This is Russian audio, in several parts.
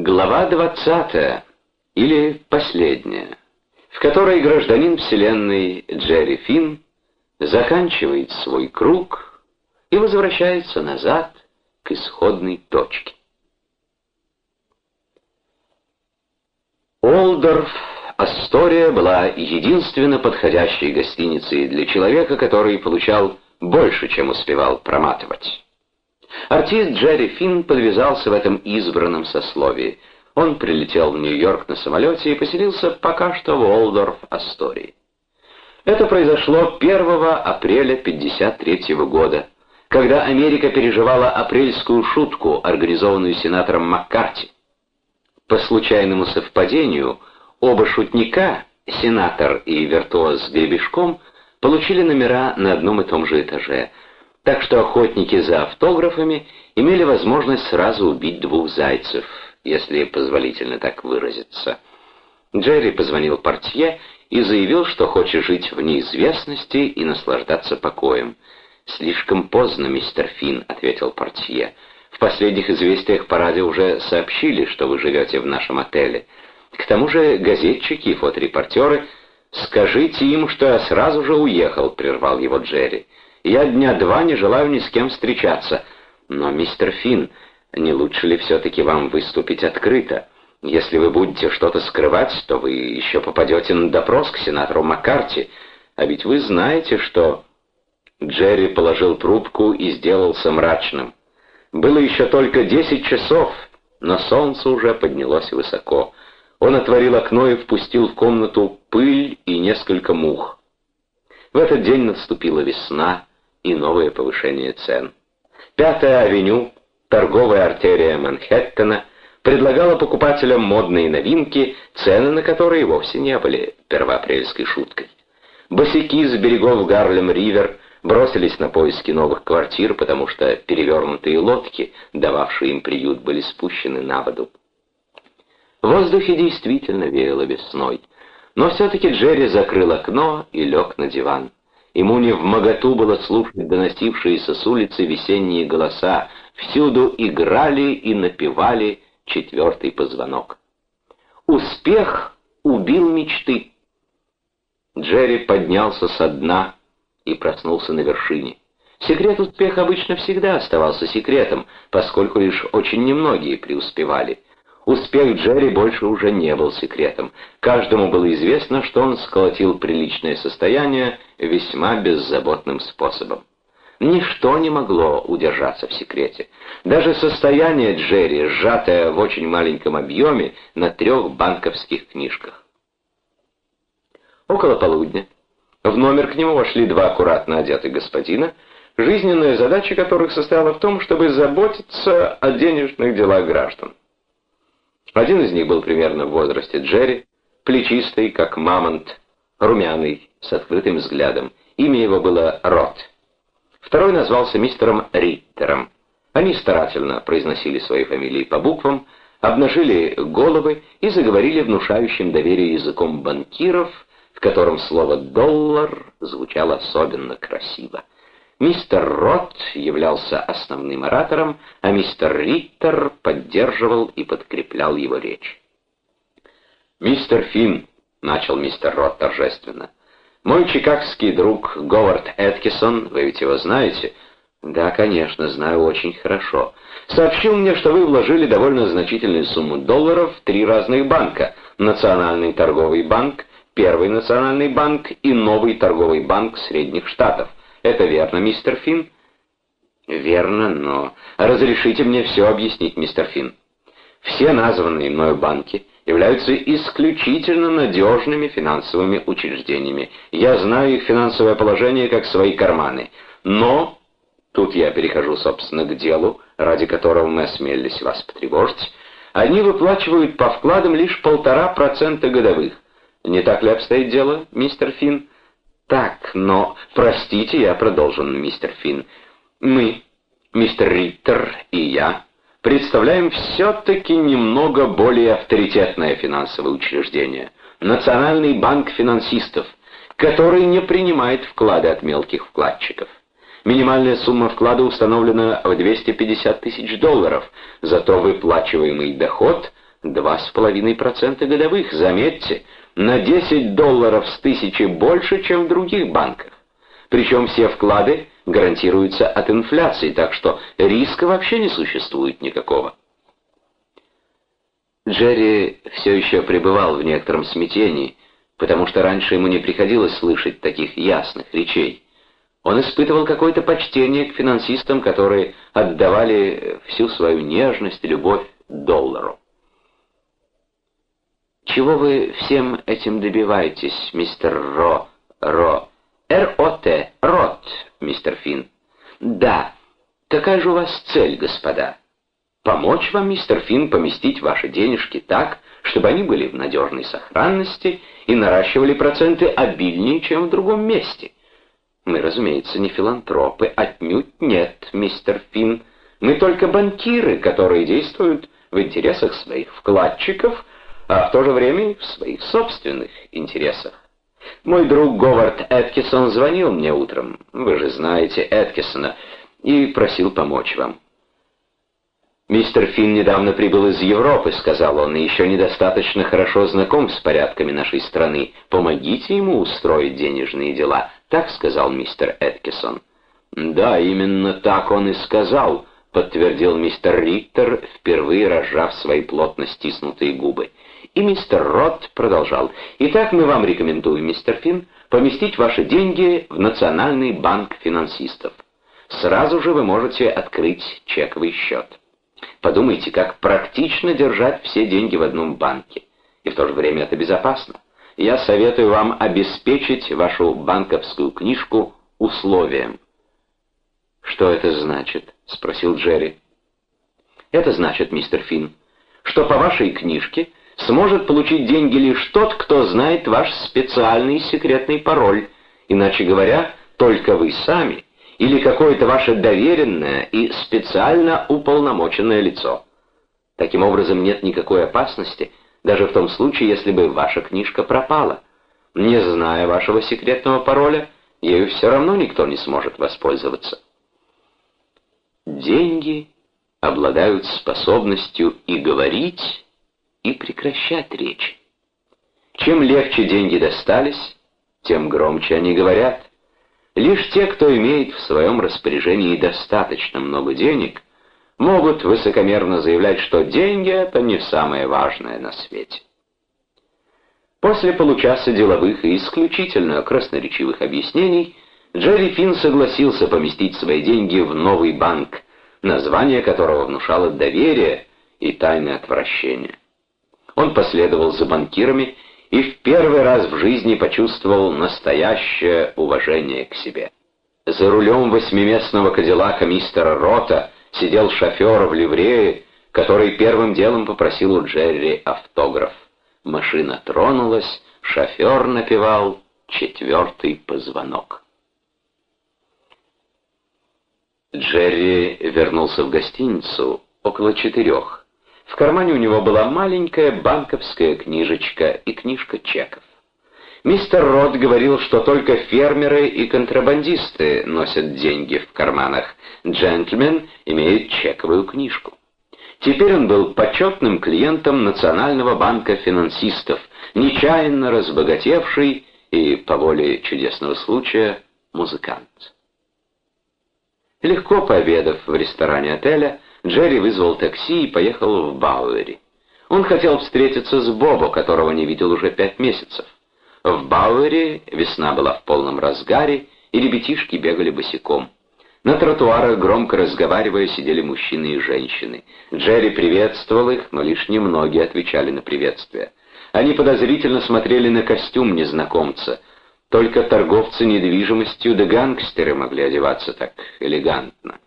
Глава 20, или последняя, в которой гражданин Вселенной Джерри Финн заканчивает свой круг и возвращается назад к исходной точке. Олдорф Астория была единственно подходящей гостиницей для человека, который получал больше, чем успевал проматывать. Артист Джерри Финн подвязался в этом избранном сословии. Он прилетел в Нью-Йорк на самолете и поселился пока что в Олдорф-Астории. Это произошло 1 апреля 1953 года, когда Америка переживала апрельскую шутку, организованную сенатором Маккарти. По случайному совпадению, оба шутника, сенатор и виртуоз с гребешком, получили номера на одном и том же этаже — так что охотники за автографами имели возможность сразу убить двух зайцев, если позволительно так выразиться. Джерри позвонил портье и заявил, что хочет жить в неизвестности и наслаждаться покоем. «Слишком поздно, мистер Финн», — ответил портье. «В последних известиях по радио уже сообщили, что вы живете в нашем отеле. К тому же газетчики и фоторепортеры...» «Скажите им, что я сразу же уехал», — прервал его Джерри. Я дня два не желаю ни с кем встречаться. Но, мистер Финн, не лучше ли все-таки вам выступить открыто? Если вы будете что-то скрывать, то вы еще попадете на допрос к сенатору Маккарти. А ведь вы знаете, что...» Джерри положил трубку и сделался мрачным. Было еще только десять часов, но солнце уже поднялось высоко. Он отворил окно и впустил в комнату пыль и несколько мух. В этот день наступила весна, и новое повышение цен. Пятая авеню, торговая артерия Манхэттена, предлагала покупателям модные новинки, цены на которые вовсе не были первоапрельской шуткой. Босяки с берегов Гарлем-Ривер бросились на поиски новых квартир, потому что перевернутые лодки, дававшие им приют, были спущены на воду. В воздухе действительно веяло весной, но все-таки Джерри закрыл окно и лег на диван. Ему не в моготу было слушать доносившиеся с улицы весенние голоса. Всюду играли и напевали четвертый позвонок. Успех убил мечты. Джерри поднялся со дна и проснулся на вершине. Секрет успеха обычно всегда оставался секретом, поскольку лишь очень немногие преуспевали. Успех Джерри больше уже не был секретом. Каждому было известно, что он сколотил приличное состояние весьма беззаботным способом. Ничто не могло удержаться в секрете. Даже состояние Джерри, сжатое в очень маленьком объеме на трех банковских книжках. Около полудня в номер к нему вошли два аккуратно одетых господина, жизненная задача которых состояла в том, чтобы заботиться о денежных делах граждан. Один из них был примерно в возрасте Джерри, плечистый, как мамонт, румяный, с открытым взглядом. Имя его было Рот. Второй назвался мистером Риттером. Они старательно произносили свои фамилии по буквам, обнажили головы и заговорили внушающим доверие языком банкиров, в котором слово «доллар» звучало особенно красиво. Мистер Рот являлся основным оратором, а мистер Риттер поддерживал и подкреплял его речь. «Мистер Финн», — начал мистер Рот торжественно, — «мой чикагский друг Говард Эткисон, вы ведь его знаете?» «Да, конечно, знаю очень хорошо. Сообщил мне, что вы вложили довольно значительную сумму долларов в три разных банка. Национальный торговый банк, Первый национальный банк и Новый торговый банк Средних Штатов. Это верно, мистер Финн? Верно, но разрешите мне все объяснить, мистер Финн. Все названные мною банки являются исключительно надежными финансовыми учреждениями. Я знаю их финансовое положение как свои карманы. Но, тут я перехожу, собственно, к делу, ради которого мы осмелились вас потревожить, они выплачивают по вкладам лишь полтора процента годовых. Не так ли обстоит дело, мистер Финн? Так, но... Простите, я продолжу, мистер Финн. Мы, мистер Риттер и я, представляем все-таки немного более авторитетное финансовое учреждение. Национальный банк финансистов, который не принимает вклады от мелких вкладчиков. Минимальная сумма вклада установлена в 250 тысяч долларов, зато выплачиваемый доход 2,5% годовых. Заметьте, на 10 долларов с тысячи больше, чем в других банках. Причем все вклады гарантируются от инфляции, так что риска вообще не существует никакого. Джерри все еще пребывал в некотором смятении, потому что раньше ему не приходилось слышать таких ясных речей. Он испытывал какое-то почтение к финансистам, которые отдавали всю свою нежность и любовь доллару. «Чего вы всем этим добиваетесь, мистер Ро? Ро? Р-О-Т, Рот, мистер Финн?» «Да. Какая же у вас цель, господа?» «Помочь вам, мистер Финн, поместить ваши денежки так, чтобы они были в надежной сохранности и наращивали проценты обильнее, чем в другом месте». Мы, разумеется, не филантропы, отнюдь нет, мистер Финн. Мы только банкиры, которые действуют в интересах своих вкладчиков, а в то же время в своих собственных интересах. Мой друг Говард Эткисон звонил мне утром, вы же знаете Эткисона, и просил помочь вам. «Мистер Финн недавно прибыл из Европы», — сказал он, — «и еще недостаточно хорошо знаком с порядками нашей страны. Помогите ему устроить денежные дела», — так сказал мистер Эткисон. «Да, именно так он и сказал», — подтвердил мистер Риттер, впервые разжав свои плотно стиснутые губы. И мистер Рот продолжал. «Итак, мы вам рекомендуем, мистер Финн, поместить ваши деньги в Национальный банк финансистов. Сразу же вы можете открыть чековый счет». Подумайте, как практично держать все деньги в одном банке. И в то же время это безопасно. Я советую вам обеспечить вашу банковскую книжку условием. «Что это значит?» — спросил Джерри. «Это значит, мистер Финн, что по вашей книжке сможет получить деньги лишь тот, кто знает ваш специальный секретный пароль, иначе говоря, только вы сами или какое-то ваше доверенное и специально уполномоченное лицо. Таким образом, нет никакой опасности, даже в том случае, если бы ваша книжка пропала. Не зная вашего секретного пароля, ею все равно никто не сможет воспользоваться. Деньги обладают способностью и говорить, и прекращать речь. Чем легче деньги достались, тем громче они говорят. Лишь те, кто имеет в своем распоряжении достаточно много денег, могут высокомерно заявлять, что деньги — это не самое важное на свете. После получаса деловых и исключительно красноречивых объяснений Джерри Финн согласился поместить свои деньги в новый банк, название которого внушало доверие и тайное отвращение. Он последовал за банкирами и в первый раз в жизни почувствовал настоящее уважение к себе. За рулем восьмиместного кадиллака мистера Рота сидел шофер в ливрее, который первым делом попросил у Джерри автограф. Машина тронулась, шофер напевал четвертый позвонок. Джерри вернулся в гостиницу около четырех. В кармане у него была маленькая банковская книжечка и книжка чеков. Мистер Рот говорил, что только фермеры и контрабандисты носят деньги в карманах. Джентльмен имеет чековую книжку. Теперь он был почетным клиентом Национального банка финансистов, нечаянно разбогатевший и, по воле чудесного случая, музыкант. Легко пообедав в ресторане отеля, Джерри вызвал такси и поехал в Бауэри. Он хотел встретиться с Бобо, которого не видел уже пять месяцев. В Бауэре весна была в полном разгаре, и ребятишки бегали босиком. На тротуарах, громко разговаривая, сидели мужчины и женщины. Джерри приветствовал их, но лишь немногие отвечали на приветствие. Они подозрительно смотрели на костюм незнакомца. Только торговцы недвижимостью да гангстеры могли одеваться так элегантно.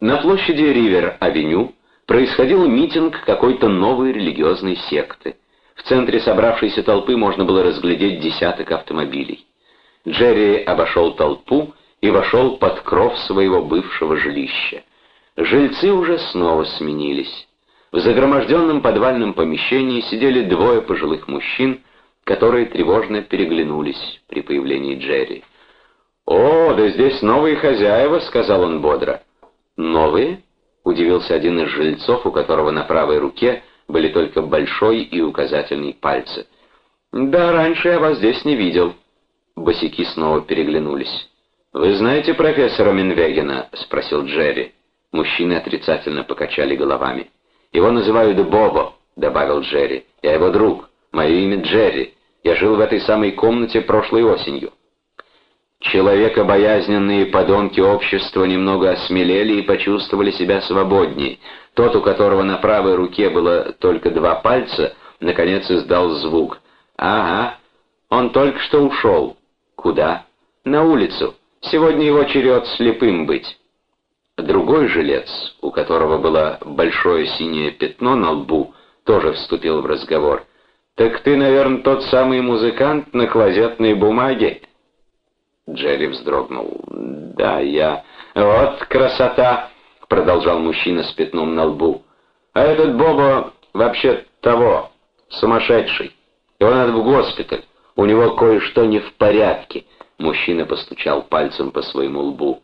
На площади Ривер-авеню происходил митинг какой-то новой религиозной секты. В центре собравшейся толпы можно было разглядеть десяток автомобилей. Джерри обошел толпу и вошел под кров своего бывшего жилища. Жильцы уже снова сменились. В загроможденном подвальном помещении сидели двое пожилых мужчин, которые тревожно переглянулись при появлении Джерри. «О, да здесь новые хозяева», — сказал он бодро. «Новые?» — удивился один из жильцов, у которого на правой руке были только большой и указательный пальцы. «Да, раньше я вас здесь не видел». Босики снова переглянулись. «Вы знаете профессора Минвегена?» — спросил Джерри. Мужчины отрицательно покачали головами. «Его называют Бобо», — добавил Джерри. «Я его друг. Мое имя Джерри. Я жил в этой самой комнате прошлой осенью». Человекобоязненные подонки общества немного осмелели и почувствовали себя свободнее. Тот, у которого на правой руке было только два пальца, наконец издал звук. «Ага, он только что ушел». «Куда?» «На улицу. Сегодня его черед слепым быть». Другой жилец, у которого было большое синее пятно на лбу, тоже вступил в разговор. «Так ты, наверное, тот самый музыкант на клозетной бумаге?» Джерри вздрогнул. «Да, я...» «Вот красота!» — продолжал мужчина с пятном на лбу. «А этот Боба вообще того, сумасшедший. Его надо в госпиталь. У него кое-что не в порядке». Мужчина постучал пальцем по своему лбу.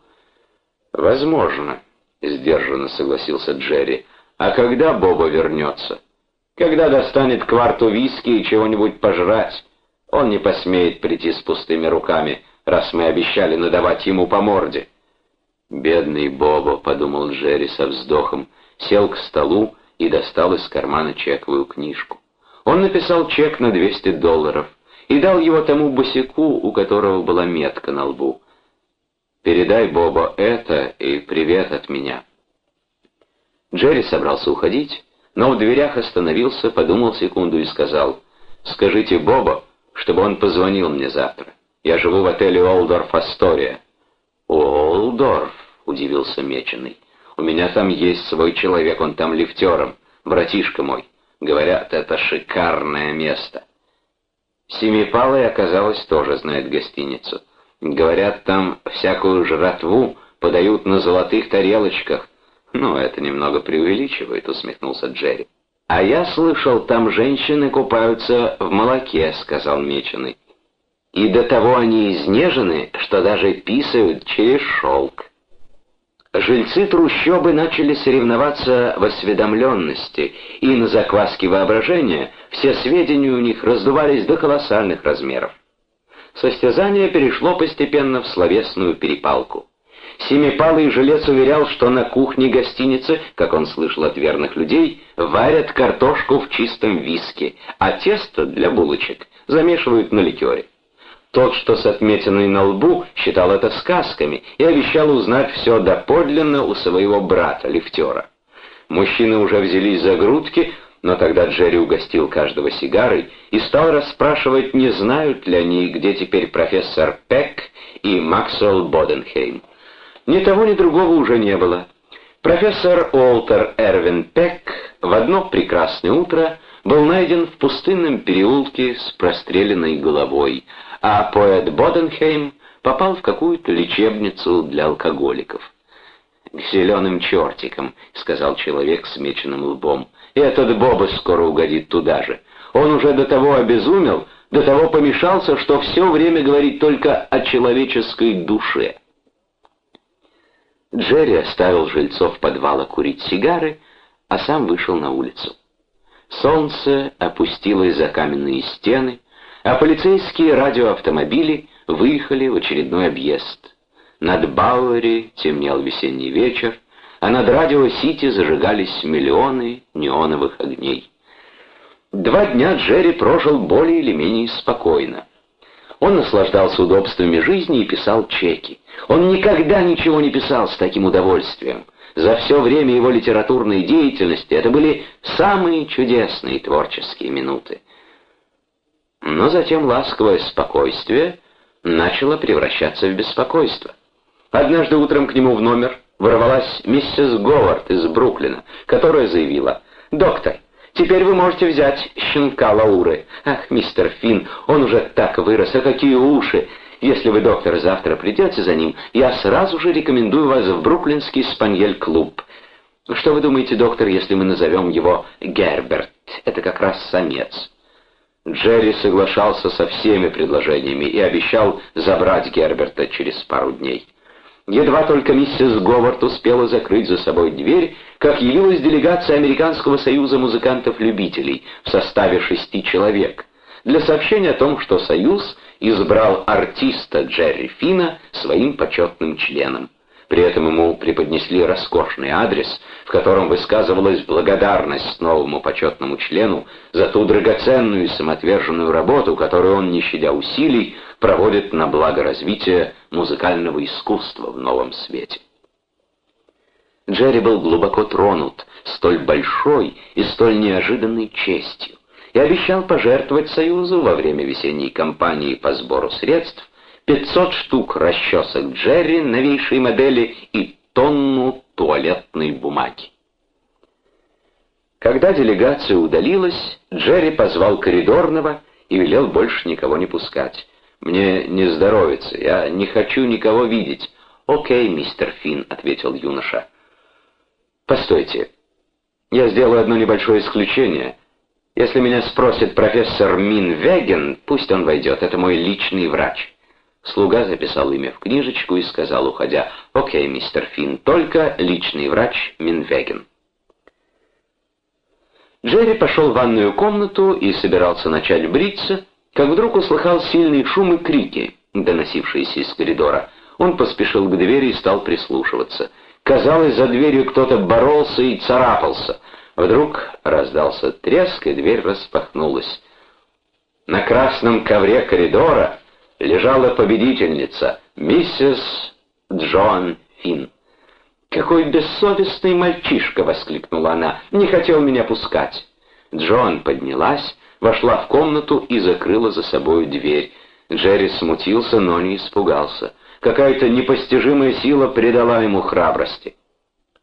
«Возможно», — сдержанно согласился Джерри. «А когда Боба вернется? Когда достанет кварту виски и чего-нибудь пожрать? Он не посмеет прийти с пустыми руками» раз мы обещали надавать ему по морде. «Бедный Бобо», — подумал Джерри со вздохом, сел к столу и достал из кармана чековую книжку. Он написал чек на 200 долларов и дал его тому босику, у которого была метка на лбу. «Передай Бобо это и привет от меня». Джерри собрался уходить, но в дверях остановился, подумал секунду и сказал, «Скажите Бобо, чтобы он позвонил мне завтра». Я живу в отеле Олдорф Астория». «Олдорф?» — удивился Меченый. «У меня там есть свой человек, он там лифтером, братишка мой. Говорят, это шикарное место». Семипалый, оказалось, тоже знает гостиницу. Говорят, там всякую жратву подают на золотых тарелочках. «Ну, это немного преувеличивает», — усмехнулся Джерри. «А я слышал, там женщины купаются в молоке», — сказал Меченый и до того они изнежены, что даже писают через шелк. Жильцы трущобы начали соревноваться в осведомленности, и на закваске воображения все сведения у них раздувались до колоссальных размеров. Состязание перешло постепенно в словесную перепалку. Семипалый жилец уверял, что на кухне гостиницы, как он слышал от верных людей, варят картошку в чистом виске, а тесто для булочек замешивают на ликере. Тот, что с отметиной на лбу, считал это сказками и обещал узнать все доподлинно у своего брата, лифтера. Мужчины уже взялись за грудки, но тогда Джерри угостил каждого сигарой и стал расспрашивать, не знают ли они, где теперь профессор Пек и Максвелл Боденхейм. Ни того, ни другого уже не было. Профессор Уолтер Эрвин Пек в одно прекрасное утро был найден в пустынном переулке с простреленной головой, а поэт Боденхейм попал в какую-то лечебницу для алкоголиков. «К зеленым чертикам», — сказал человек с меченым лбом, — «и этот Боба скоро угодит туда же. Он уже до того обезумел, до того помешался, что все время говорит только о человеческой душе». Джерри оставил жильцов подвала курить сигары, а сам вышел на улицу. Солнце опустилось за каменные стены, а полицейские радиоавтомобили выехали в очередной объезд. Над Бауэри темнел весенний вечер, а над радио-сити зажигались миллионы неоновых огней. Два дня Джерри прожил более или менее спокойно. Он наслаждался удобствами жизни и писал чеки. Он никогда ничего не писал с таким удовольствием. За все время его литературной деятельности это были самые чудесные творческие минуты. Но затем ласковое спокойствие начало превращаться в беспокойство. Однажды утром к нему в номер ворвалась миссис Говард из Бруклина, которая заявила, «Доктор, теперь вы можете взять щенка Лауры. Ах, мистер Финн, он уже так вырос, а какие уши! Если вы, доктор, завтра придете за ним, я сразу же рекомендую вас в Бруклинский спаньель-клуб. Что вы думаете, доктор, если мы назовем его Герберт? Это как раз самец». Джерри соглашался со всеми предложениями и обещал забрать Герберта через пару дней. Едва только миссис Говард успела закрыть за собой дверь, как явилась делегация Американского союза музыкантов-любителей в составе шести человек для сообщения о том, что союз избрал артиста Джерри Фина своим почетным членом. При этом ему преподнесли роскошный адрес, в котором высказывалась благодарность новому почетному члену за ту драгоценную и самоотверженную работу, которую он, не щадя усилий, проводит на благо развития музыкального искусства в новом свете. Джерри был глубоко тронут столь большой и столь неожиданной честью и обещал пожертвовать Союзу во время весенней кампании по сбору средств 500 штук расчесок Джерри новейшей модели и тонну туалетной бумаги. Когда делегация удалилась, Джерри позвал коридорного и велел больше никого не пускать. «Мне не здоровится, я не хочу никого видеть». «Окей, мистер Финн», — ответил юноша. «Постойте, я сделаю одно небольшое исключение. Если меня спросит профессор Мин Веген, пусть он войдет, это мой личный врач». Слуга записал имя в книжечку и сказал, уходя, «Окей, мистер Финн, только личный врач Минвеген». Джерри пошел в ванную комнату и собирался начать бриться, как вдруг услыхал сильные шумы крики, доносившиеся из коридора. Он поспешил к двери и стал прислушиваться. Казалось, за дверью кто-то боролся и царапался. Вдруг раздался треск, и дверь распахнулась. На красном ковре коридора лежала победительница, миссис Джон Финн. «Какой бессовестный мальчишка!» — воскликнула она. «Не хотел меня пускать!» Джон поднялась, вошла в комнату и закрыла за собой дверь. Джерри смутился, но не испугался. Какая-то непостижимая сила придала ему храбрости.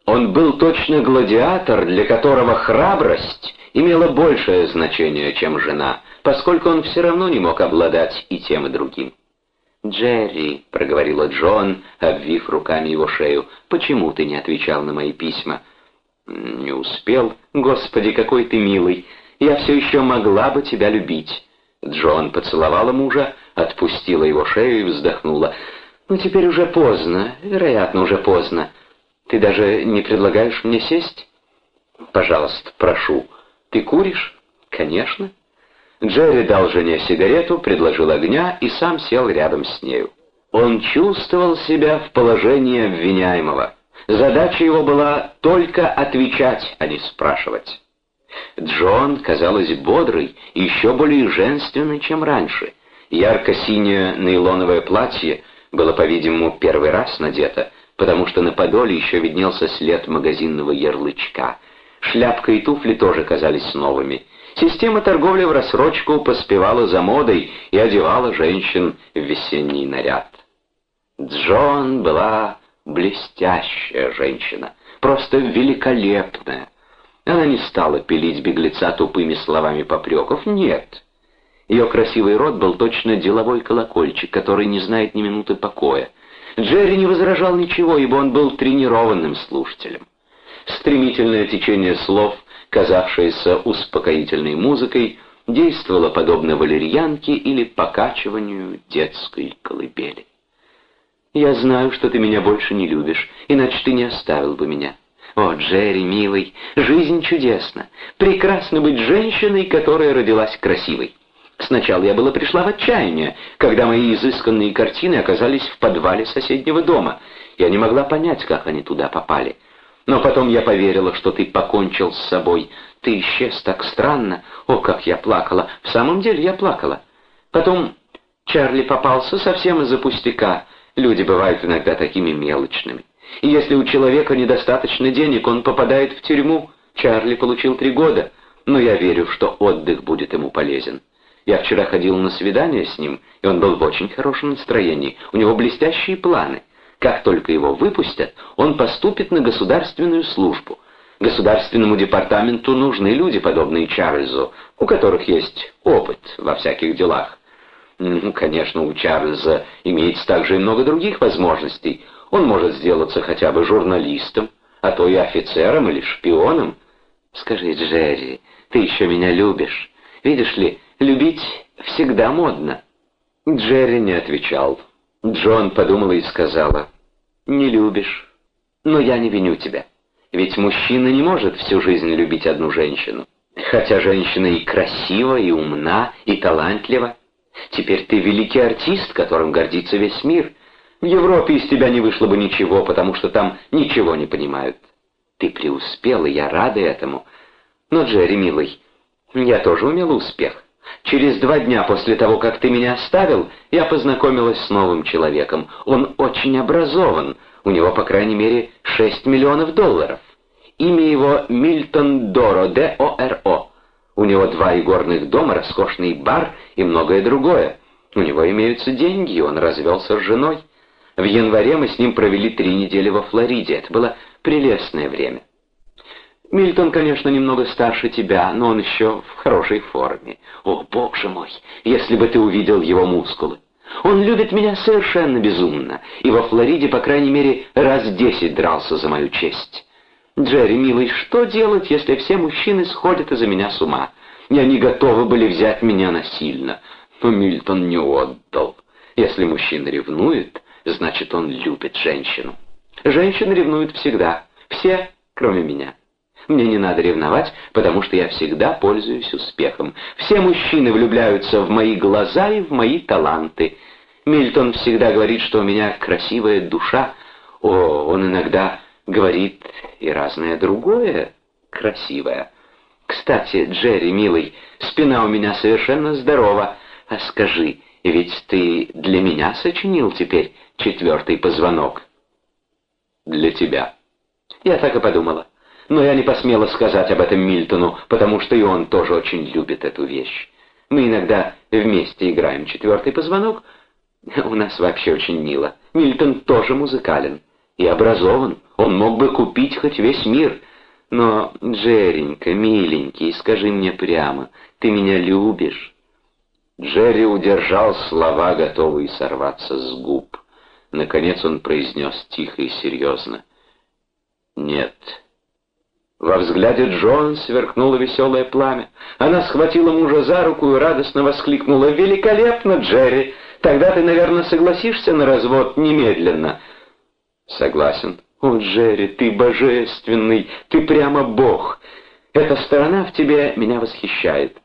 Он был точно гладиатор, для которого храбрость имела большее значение, чем жена — поскольку он все равно не мог обладать и тем, и другим. «Джерри», — проговорила Джон, обвив руками его шею, — «почему ты не отвечал на мои письма?» «Не успел. Господи, какой ты милый! Я все еще могла бы тебя любить». Джон поцеловала мужа, отпустила его шею и вздохнула. «Ну, теперь уже поздно, вероятно, уже поздно. Ты даже не предлагаешь мне сесть?» «Пожалуйста, прошу. Ты куришь?» «Конечно». Джерри дал жене сигарету, предложил огня и сам сел рядом с нею. Он чувствовал себя в положении обвиняемого. Задача его была только отвечать, а не спрашивать. Джон казалась бодрой и еще более женственной, чем раньше. Ярко-синее нейлоновое платье было, по-видимому, первый раз надето, потому что на подоле еще виднелся след магазинного ярлычка. Шляпка и туфли тоже казались новыми. Система торговли в рассрочку поспевала за модой и одевала женщин в весенний наряд. Джон была блестящая женщина, просто великолепная. Она не стала пилить беглеца тупыми словами попреков, нет. Ее красивый рот был точно деловой колокольчик, который не знает ни минуты покоя. Джерри не возражал ничего, ибо он был тренированным слушателем. Стремительное течение слов казавшаяся успокоительной музыкой, действовала подобно валерьянке или покачиванию детской колыбели. «Я знаю, что ты меня больше не любишь, иначе ты не оставил бы меня. О, Джерри, милый, жизнь чудесна. Прекрасно быть женщиной, которая родилась красивой. Сначала я была пришла в отчаяние, когда мои изысканные картины оказались в подвале соседнего дома. Я не могла понять, как они туда попали. Но потом я поверила, что ты покончил с собой. Ты исчез так странно. О, как я плакала. В самом деле я плакала. Потом Чарли попался совсем из-за пустяка. Люди бывают иногда такими мелочными. И если у человека недостаточно денег, он попадает в тюрьму. Чарли получил три года, но я верю, что отдых будет ему полезен. Я вчера ходил на свидание с ним, и он был в очень хорошем настроении. У него блестящие планы. Как только его выпустят, он поступит на государственную службу. Государственному департаменту нужны люди, подобные Чарльзу, у которых есть опыт во всяких делах. Ну, конечно, у Чарльза имеется также и много других возможностей. Он может сделаться хотя бы журналистом, а то и офицером или шпионом. Скажи, Джерри, ты еще меня любишь? Видишь ли, любить всегда модно. Джерри не отвечал. Джон подумала и сказала, Не любишь. Но я не виню тебя. Ведь мужчина не может всю жизнь любить одну женщину. Хотя женщина и красива, и умна, и талантлива. Теперь ты великий артист, которым гордится весь мир. В Европе из тебя не вышло бы ничего, потому что там ничего не понимают. Ты преуспел, и я рада этому. Но, Джерри, милый, я тоже умел успех. Через два дня после того, как ты меня оставил, я познакомилась с новым человеком. Он очень образован, у него, по крайней мере, 6 миллионов долларов. Имя его Мильтон Доро, Д-О-Р-О. У него два игорных дома, роскошный бар и многое другое. У него имеются деньги, и он развелся с женой. В январе мы с ним провели три недели во Флориде. Это было прелестное время. Мильтон, конечно, немного старше тебя, но он еще в хорошей форме. О, боже мой, если бы ты увидел его мускулы. Он любит меня совершенно безумно, и во Флориде, по крайней мере, раз десять дрался за мою честь. Джерри, милый, что делать, если все мужчины сходят из-за меня с ума? И они готовы были взять меня насильно, но Мильтон не отдал. Если мужчина ревнует, значит, он любит женщину. Женщины ревнуют всегда, все, кроме меня. Мне не надо ревновать, потому что я всегда пользуюсь успехом. Все мужчины влюбляются в мои глаза и в мои таланты. Мильтон всегда говорит, что у меня красивая душа. О, он иногда говорит и разное другое красивое. Кстати, Джерри, милый, спина у меня совершенно здорова. А скажи, ведь ты для меня сочинил теперь четвертый позвонок? Для тебя. Я так и подумала но я не посмела сказать об этом Мильтону, потому что и он тоже очень любит эту вещь. Мы иногда вместе играем четвертый позвонок. У нас вообще очень мило. Мильтон тоже музыкален и образован. Он мог бы купить хоть весь мир. Но, Джеренька, миленький, скажи мне прямо, ты меня любишь?» Джерри удержал слова, готовые сорваться с губ. Наконец он произнес тихо и серьезно. «Нет». Во взгляде Джон сверкнуло веселое пламя. Она схватила мужа за руку и радостно воскликнула. «Великолепно, Джерри! Тогда ты, наверное, согласишься на развод немедленно?» «Согласен». «О, Джерри, ты божественный, ты прямо бог. Эта сторона в тебе меня восхищает».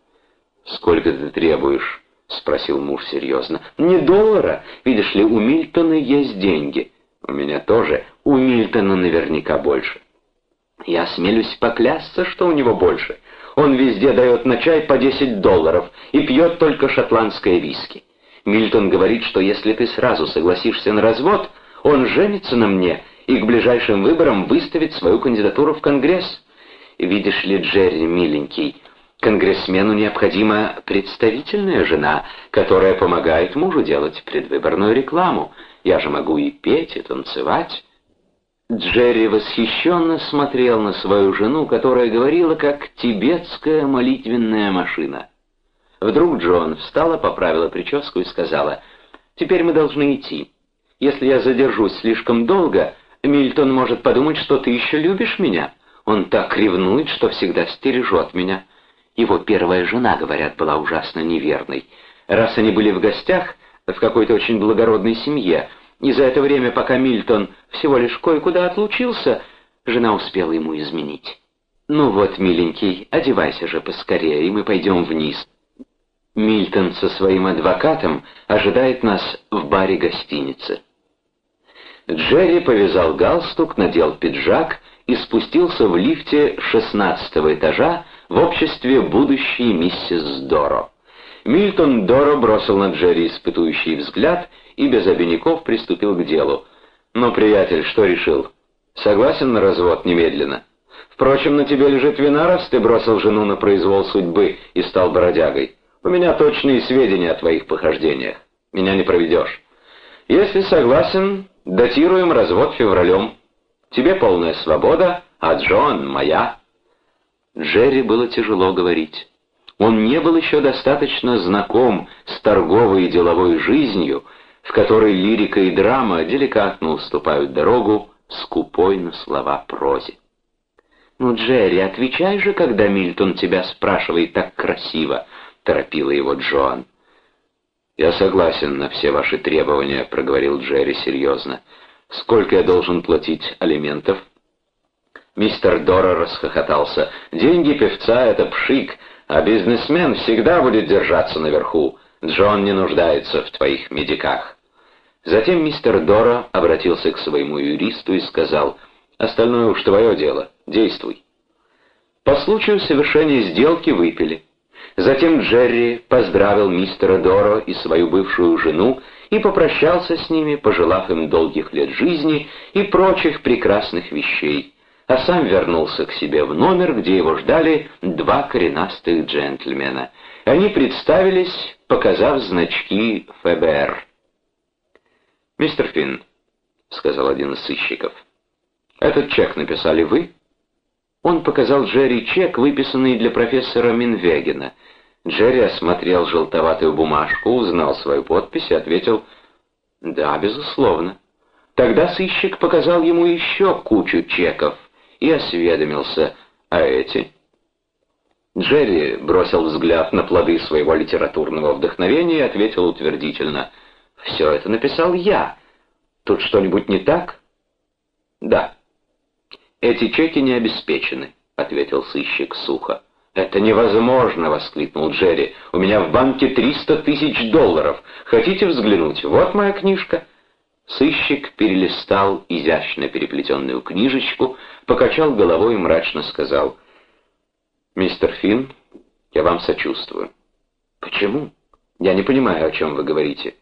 «Сколько ты требуешь?» — спросил муж серьезно. «Не доллара. Видишь ли, у Мильтона есть деньги. У меня тоже. У Мильтона наверняка больше». Я осмелюсь поклясться, что у него больше. Он везде дает на чай по 10 долларов и пьет только шотландское виски. Мильтон говорит, что если ты сразу согласишься на развод, он женится на мне и к ближайшим выборам выставит свою кандидатуру в Конгресс. Видишь ли, Джерри, миленький, конгрессмену необходима представительная жена, которая помогает мужу делать предвыборную рекламу. Я же могу и петь, и танцевать. Джерри восхищенно смотрел на свою жену, которая говорила, как тибетская молитвенная машина. Вдруг Джон встала, поправила прическу и сказала, «Теперь мы должны идти. Если я задержусь слишком долго, Мильтон может подумать, что ты еще любишь меня. Он так ревнует, что всегда стережет меня». Его первая жена, говорят, была ужасно неверной. Раз они были в гостях в какой-то очень благородной семье, и за это время, пока Мильтон всего лишь кое-куда отлучился, жена успела ему изменить. «Ну вот, миленький, одевайся же поскорее, и мы пойдем вниз». Мильтон со своим адвокатом ожидает нас в баре гостиницы. Джерри повязал галстук, надел пиджак и спустился в лифте шестнадцатого этажа в обществе будущей миссис Доро. Мильтон Доро бросил на Джерри испытующий взгляд и без обиняков приступил к делу. «Ну, приятель, что решил? Согласен на развод немедленно? Впрочем, на тебе лежит вина, раз ты бросил жену на произвол судьбы и стал бродягой. У меня точные сведения о твоих похождениях. Меня не проведешь. Если согласен, датируем развод февралем. Тебе полная свобода, а Джон моя». Джерри было тяжело говорить. Он не был еще достаточно знаком с торговой и деловой жизнью, в которой лирика и драма деликатно уступают дорогу скупой на слова прозе. «Ну, Джерри, отвечай же, когда Мильтон тебя спрашивает так красиво», — торопила его Джоан. «Я согласен на все ваши требования», — проговорил Джерри серьезно. Сколько я должен платить алиментов? Мистер Дора расхохотался. Деньги певца — это пшик, а бизнесмен всегда будет держаться наверху. Джон не нуждается в твоих медиках. Затем мистер Дора обратился к своему юристу и сказал, «Остальное уж твое дело, действуй». По случаю совершения сделки выпили. Затем Джерри поздравил мистера Доро и свою бывшую жену и попрощался с ними, пожелав им долгих лет жизни и прочих прекрасных вещей, а сам вернулся к себе в номер, где его ждали два коренастых джентльмена. Они представились, показав значки ФБР. «Мистер Финн», — сказал один из сыщиков, — «этот чек написали вы?» Он показал Джерри чек, выписанный для профессора Минвегена. Джерри осмотрел желтоватую бумажку, узнал свою подпись и ответил «Да, безусловно». Тогда сыщик показал ему еще кучу чеков и осведомился «А эти?» Джерри бросил взгляд на плоды своего литературного вдохновения и ответил утвердительно «Все это написал я. Тут что-нибудь не так?» «Да». «Эти чеки не обеспечены», — ответил сыщик сухо. «Это невозможно!» — воскликнул Джерри. «У меня в банке триста тысяч долларов. Хотите взглянуть? Вот моя книжка». Сыщик перелистал изящно переплетенную книжечку, покачал головой и мрачно сказал. «Мистер Финн, я вам сочувствую». «Почему? Я не понимаю, о чем вы говорите».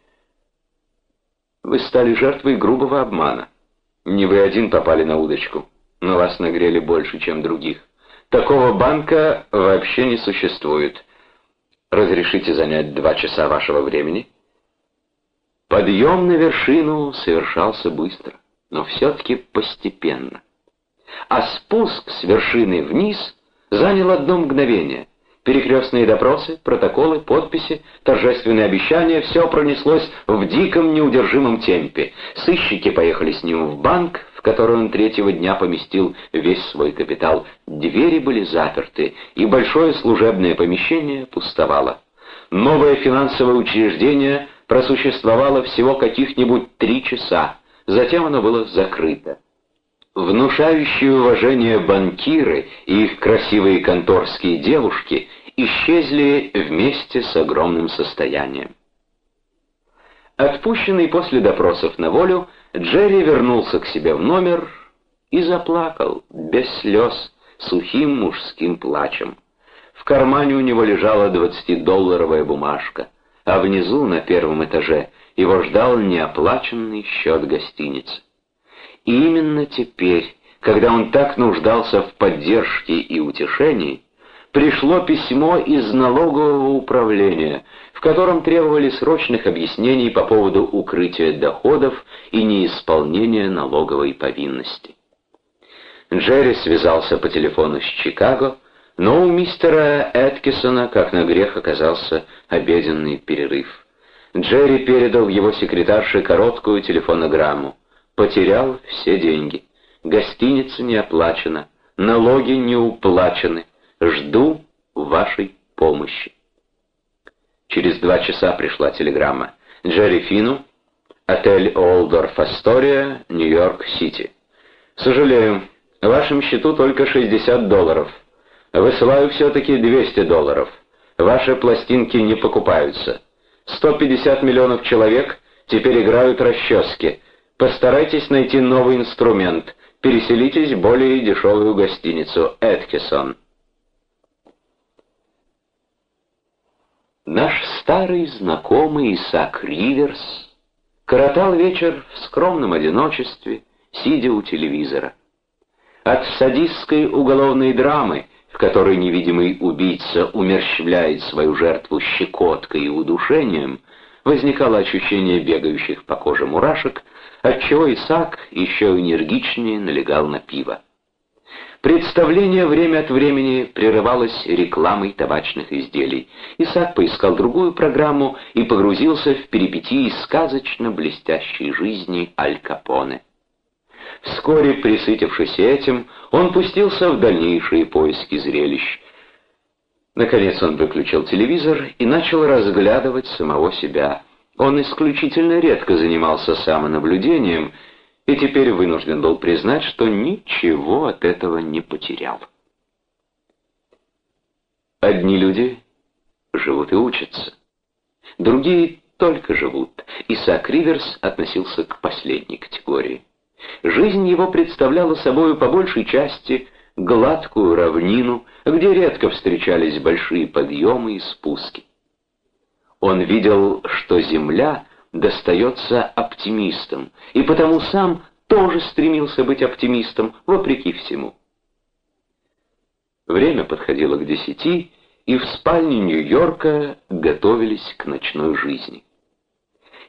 «Вы стали жертвой грубого обмана. Не вы один попали на удочку, но вас нагрели больше, чем других». Такого банка вообще не существует. Разрешите занять два часа вашего времени? Подъем на вершину совершался быстро, но все-таки постепенно. А спуск с вершины вниз занял одно мгновение — Перекрестные допросы, протоколы, подписи, торжественные обещания — все пронеслось в диком неудержимом темпе. Сыщики поехали с ним в банк, в который он третьего дня поместил весь свой капитал. Двери были заперты, и большое служебное помещение пустовало. Новое финансовое учреждение просуществовало всего каких-нибудь три часа, затем оно было закрыто. Внушающие уважение банкиры и их красивые конторские девушки исчезли вместе с огромным состоянием. Отпущенный после допросов на волю, Джерри вернулся к себе в номер и заплакал, без слез, сухим мужским плачем. В кармане у него лежала двадцатидолларовая бумажка, а внизу, на первом этаже, его ждал неоплаченный счет гостиницы. И именно теперь, когда он так нуждался в поддержке и утешении, пришло письмо из налогового управления, в котором требовали срочных объяснений по поводу укрытия доходов и неисполнения налоговой повинности. Джерри связался по телефону с Чикаго, но у мистера Эткисона, как на грех, оказался обеденный перерыв. Джерри передал его секретарше короткую телефонограмму потерял все деньги. Гостиница не оплачена, налоги не уплачены. Жду вашей помощи. Через два часа пришла телеграмма. Джерри Фину, отель Олдорф Астория, Нью-Йорк-Сити. Сожалею, вашем счету только 60 долларов. Высылаю все-таки 200 долларов. Ваши пластинки не покупаются. 150 миллионов человек теперь играют расчески. Постарайтесь найти новый инструмент. Переселитесь в более дешевую гостиницу «Эткисон». Наш старый знакомый Исаак Риверс коротал вечер в скромном одиночестве, сидя у телевизора. От садистской уголовной драмы, в которой невидимый убийца умерщвляет свою жертву щекоткой и удушением, возникало ощущение бегающих по коже мурашек, отчего Исаак еще энергичнее налегал на пиво. Представление время от времени прерывалось рекламой табачных изделий. Исаак поискал другую программу и погрузился в перипетии сказочно блестящей жизни Аль Капоне. Вскоре, присытившись этим, он пустился в дальнейшие поиски зрелищ. Наконец он выключил телевизор и начал разглядывать самого себя. Он исключительно редко занимался самонаблюдением и теперь вынужден был признать, что ничего от этого не потерял. Одни люди живут и учатся, другие только живут. Исаак Риверс относился к последней категории. Жизнь его представляла собой по большей части гладкую равнину, где редко встречались большие подъемы и спуски. Он видел, что земля достается оптимистам, и потому сам тоже стремился быть оптимистом, вопреки всему. Время подходило к десяти, и в спальне Нью-Йорка готовились к ночной жизни.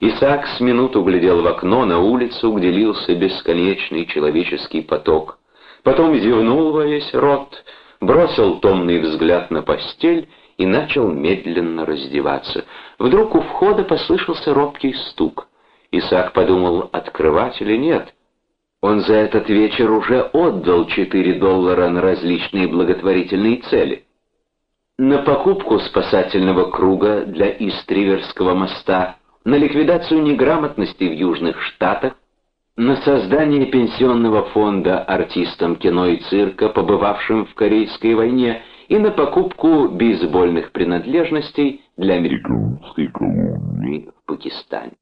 Исаак с минуту глядел в окно на улицу, где лился бесконечный человеческий поток. Потом зевнул во весь рот, бросил томный взгляд на постель и начал медленно раздеваться. Вдруг у входа послышался робкий стук. Исаак подумал, открывать или нет. Он за этот вечер уже отдал 4 доллара на различные благотворительные цели. На покупку спасательного круга для Истриверского моста, на ликвидацию неграмотности в Южных Штатах, на создание пенсионного фонда артистам кино и цирка, побывавшим в Корейской войне, и на покупку бейсбольных принадлежностей для американской колонии в Пакистане.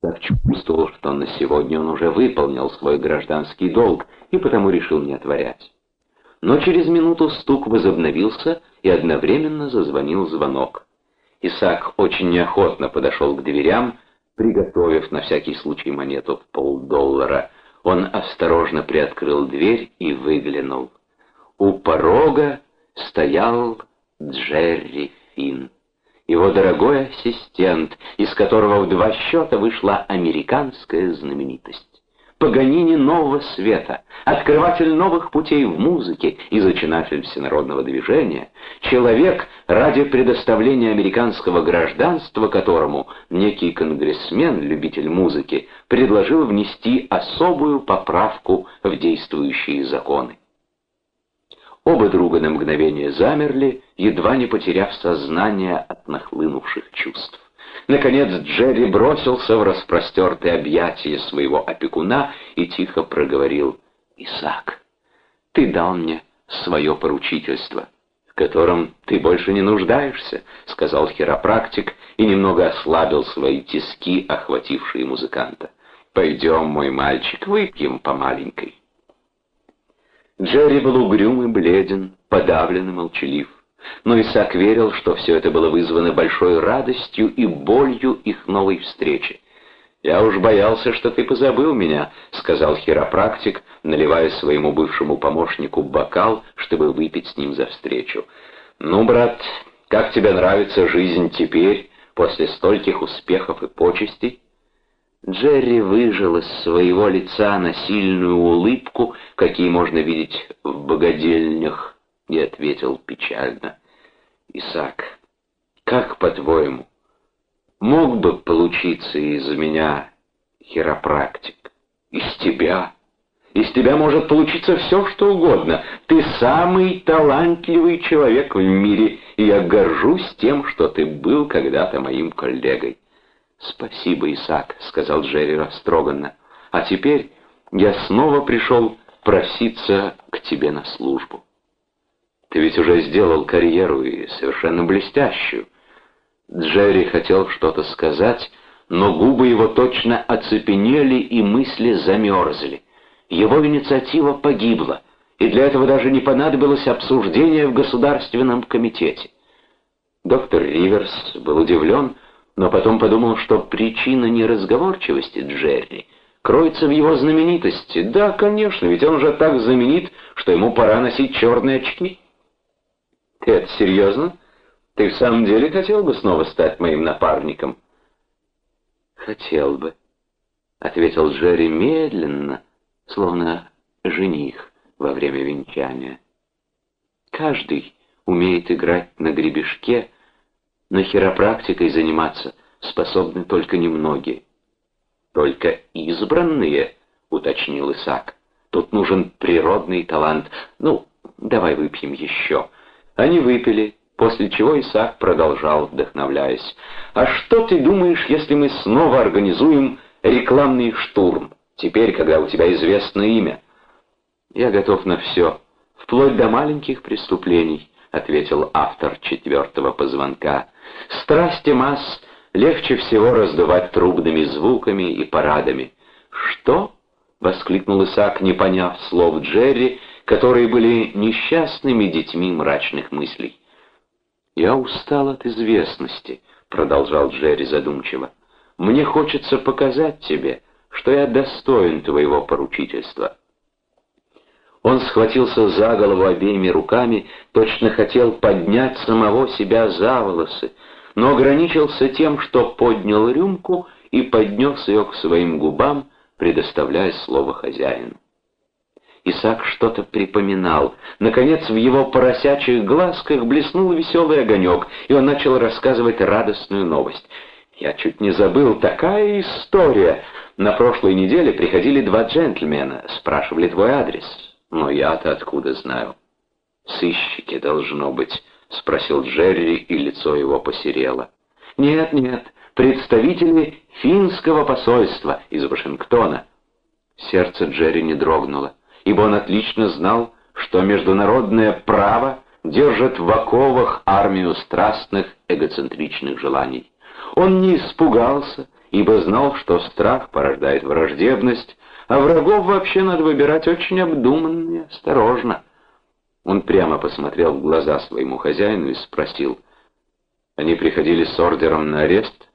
Так чувствовал, что на сегодня он уже выполнил свой гражданский долг и потому решил не отворять. Но через минуту стук возобновился и одновременно зазвонил звонок. Исаак очень неохотно подошел к дверям, приготовив на всякий случай монету в полдоллара. Он осторожно приоткрыл дверь и выглянул. У порога стоял Джерри Финн, его дорогой ассистент, из которого в два счета вышла американская знаменитость. Паганини нового света, открыватель новых путей в музыке и зачинатель всенародного движения, человек, ради предоставления американского гражданства которому некий конгрессмен, любитель музыки, предложил внести особую поправку в действующие законы. Оба друга на мгновение замерли, едва не потеряв сознание от нахлынувших чувств. Наконец Джерри бросился в распростертые объятия своего опекуна и тихо проговорил «Исаак, ты дал мне свое поручительство, в котором ты больше не нуждаешься», — сказал хиропрактик и немного ослабил свои тиски, охватившие музыканта. «Пойдем, мой мальчик, выпьем по маленькой». Джерри был угрюм и бледен, подавлен и молчалив. Но Исаак верил, что все это было вызвано большой радостью и болью их новой встречи. «Я уж боялся, что ты позабыл меня», — сказал хиропрактик, наливая своему бывшему помощнику бокал, чтобы выпить с ним за встречу. «Ну, брат, как тебе нравится жизнь теперь, после стольких успехов и почестей?» Джерри выжил из своего лица насильную улыбку, какие можно видеть в богадельнях, и ответил печально. «Исаак, как по-твоему, мог бы получиться из меня хиропрактик? Из тебя? Из тебя может получиться все, что угодно. Ты самый талантливый человек в мире, и я горжусь тем, что ты был когда-то моим коллегой. «Спасибо, Исаак», — сказал Джерри растроганно. «А теперь я снова пришел проситься к тебе на службу. Ты ведь уже сделал карьеру и совершенно блестящую». Джерри хотел что-то сказать, но губы его точно оцепенели и мысли замерзли. Его инициатива погибла, и для этого даже не понадобилось обсуждение в Государственном комитете. Доктор Риверс был удивлен, но потом подумал, что причина неразговорчивости Джерри кроется в его знаменитости. Да, конечно, ведь он же так знаменит, что ему пора носить черные очки. Ты это серьезно? Ты в самом деле хотел бы снова стать моим напарником? Хотел бы, — ответил Джерри медленно, словно жених во время венчания. Каждый умеет играть на гребешке, но хиропрактикой заниматься способны только немногие. «Только избранные», — уточнил Исаак. «Тут нужен природный талант. Ну, давай выпьем еще». Они выпили, после чего Исаак продолжал, вдохновляясь. «А что ты думаешь, если мы снова организуем рекламный штурм? Теперь, когда у тебя известно имя. Я готов на все, вплоть до маленьких преступлений, ответил автор четвертого позвонка. Страсти масс легче всего раздувать трубными звуками и парадами. Что? воскликнул Исаак, не поняв слов Джерри, которые были несчастными детьми мрачных мыслей. «Я устал от известности», — продолжал Джерри задумчиво. «Мне хочется показать тебе, что я достоин твоего поручительства». Он схватился за голову обеими руками, точно хотел поднять самого себя за волосы, но ограничился тем, что поднял рюмку и поднес ее к своим губам, предоставляя слово хозяину. Исаак что-то припоминал. Наконец, в его поросячьих глазках блеснул веселый огонек, и он начал рассказывать радостную новость. «Я чуть не забыл, такая история. На прошлой неделе приходили два джентльмена, спрашивали твой адрес. Но я-то откуда знаю?» «Сыщики, должно быть», — спросил Джерри, и лицо его посерело. «Нет, нет, представители финского посольства из Вашингтона». Сердце Джерри не дрогнуло ибо он отлично знал, что международное право держит в оковах армию страстных эгоцентричных желаний. Он не испугался, ибо знал, что страх порождает враждебность, а врагов вообще надо выбирать очень обдуманно и осторожно. Он прямо посмотрел в глаза своему хозяину и спросил, «Они приходили с ордером на арест?»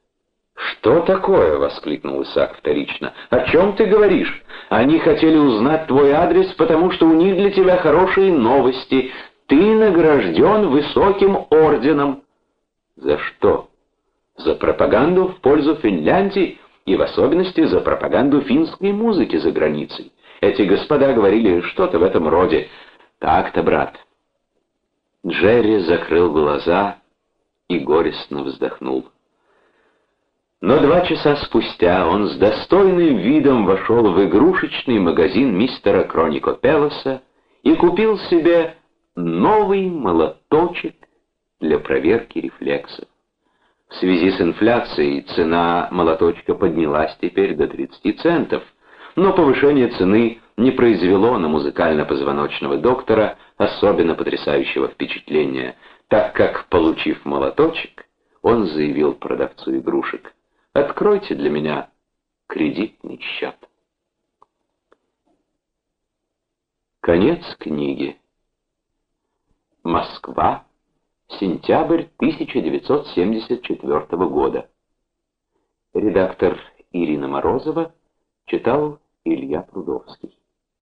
«Что такое?» — воскликнул Исаак вторично. «О чем ты говоришь? Они хотели узнать твой адрес, потому что у них для тебя хорошие новости. Ты награжден высоким орденом». «За что?» «За пропаганду в пользу Финляндии и в особенности за пропаганду финской музыки за границей. Эти господа говорили что-то в этом роде. Так-то, брат». Джерри закрыл глаза и горестно вздохнул. Но два часа спустя он с достойным видом вошел в игрушечный магазин мистера Кронико Пелоса и купил себе новый молоточек для проверки рефлексов. В связи с инфляцией цена молоточка поднялась теперь до 30 центов, но повышение цены не произвело на музыкально-позвоночного доктора особенно потрясающего впечатления, так как, получив молоточек, он заявил продавцу игрушек, Откройте для меня кредитный счет. Конец книги. Москва. Сентябрь 1974 года. Редактор Ирина Морозова читал Илья Прудовский.